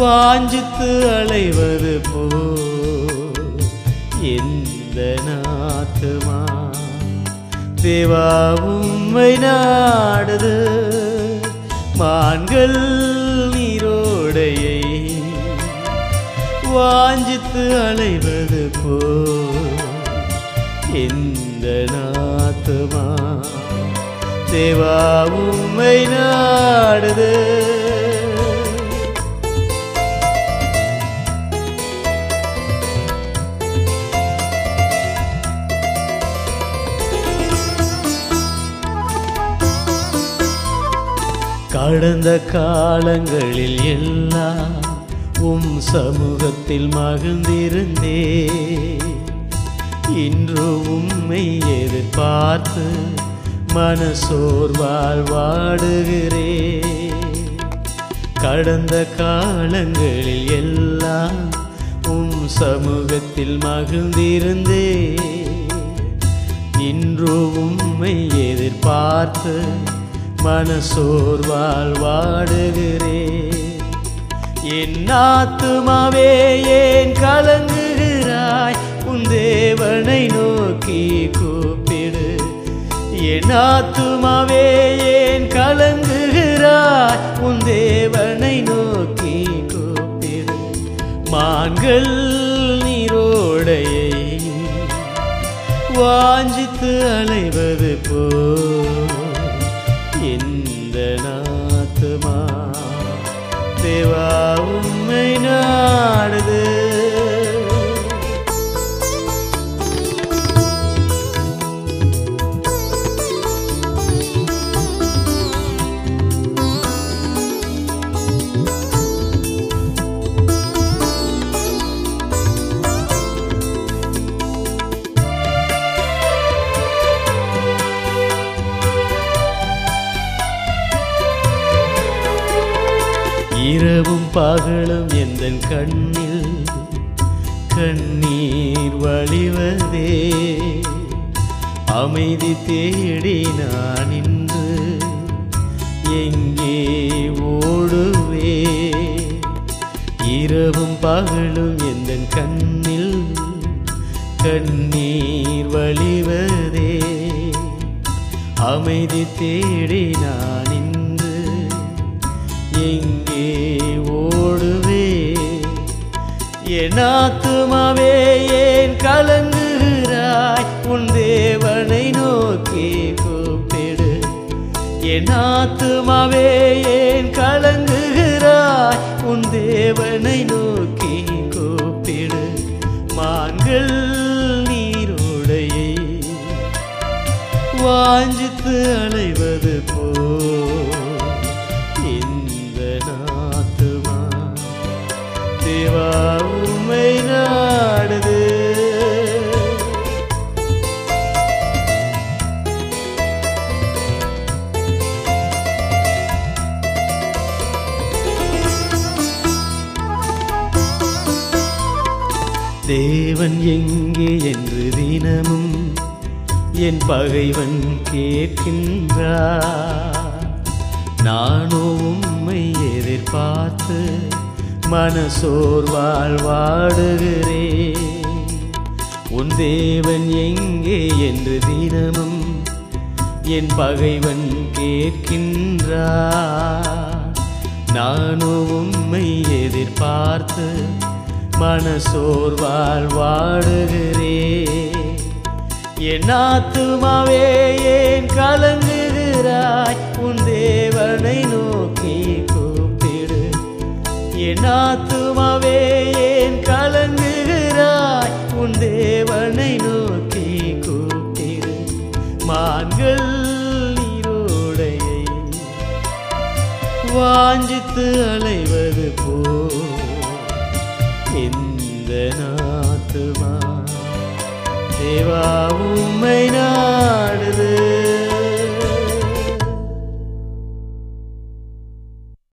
வாஞ்சித்து அலைவது போ எந்த நாத்துமா தேவா உம்மை நாடுது. மான்கள் நீரோடையை வாஞ்சித்து அலைவது போ எந்த நாத்துமா தேவா உம்மை நாடுது. கடந்த காலங்களில் எல்லாம் உம் சமூகத்தில் மகிழ்ந்திருந்தே. இன்று உம்மை எதிர்பார்த்து மனசோர்வால் வாடுகிறே கடந்த காலங்களில் எல்லாம் உம் சமூகத்தில் மகிழ்ந்திருந்தே. இன்று உம்மை எதிர்பார்த்து மனசோர்வால் வாடுகிறே. என் ஆத்துமாவே ஏன் கலங்குகிறாய்? உன் தேவனை நோக்கி கூப்பிடு. என் ஆத்துமாவே ஏன் கலங்குகிறாய்? உன் தேவனை நோக்கி கூப்பிடு. மான்கள் நீரோடையை வாஞ்சித்து அலைவது போ நாத்துமா தேவா உம்மை இரவும் பகலும் எந்த கண்ணில் கண்ணீர் வழிவதே? அமைதி தேடி நான் இன்று எங்கே ஓடுவே? இரவும் பகலும் எந்த கண்ணில் கண்ணீர் வழிவதே? அமைதி தேடி நான் என் ஆத்துமாவே ஏன் கலங்குகிறாய்? உன் தேவனை நோக்கி கூப்பிடு. என் ஆத்துமாவே ஏன் கலங்குகிறாய்? உன் தேவனை நோக்கி கூப்பிடு. மான்கள் நீரோடையை. வாஞ்சித்து அலைவது தேவன் எங்கே என்று தினமும் என் பகைவன் கேட்கின்றார். நானோ உம்மை எதிர்பார்த்து மனசோர்வால் வாடுகிறேன் உன் தேவன் எங்கே என்று தினமும் என் பகைவன் கேட்கின்றார். நானோ உம்மை எதிர்பார்த்து மனசோர்வால் வாடுகிறே. என் ஆத்துமாவே ஏன் கலங்குகிறாய்? உன் தேவனை நோக்கி கூப்பிடு. என் ஆத்துமாவே ஏன் கலங்குகிறாய்? உன் தேவனை நோக்கி கூப்பிடு. மான்கள் நீரோடையை வாஞ்சித்து அலைவது போ വേദനാത്മാ ദേവാവൂ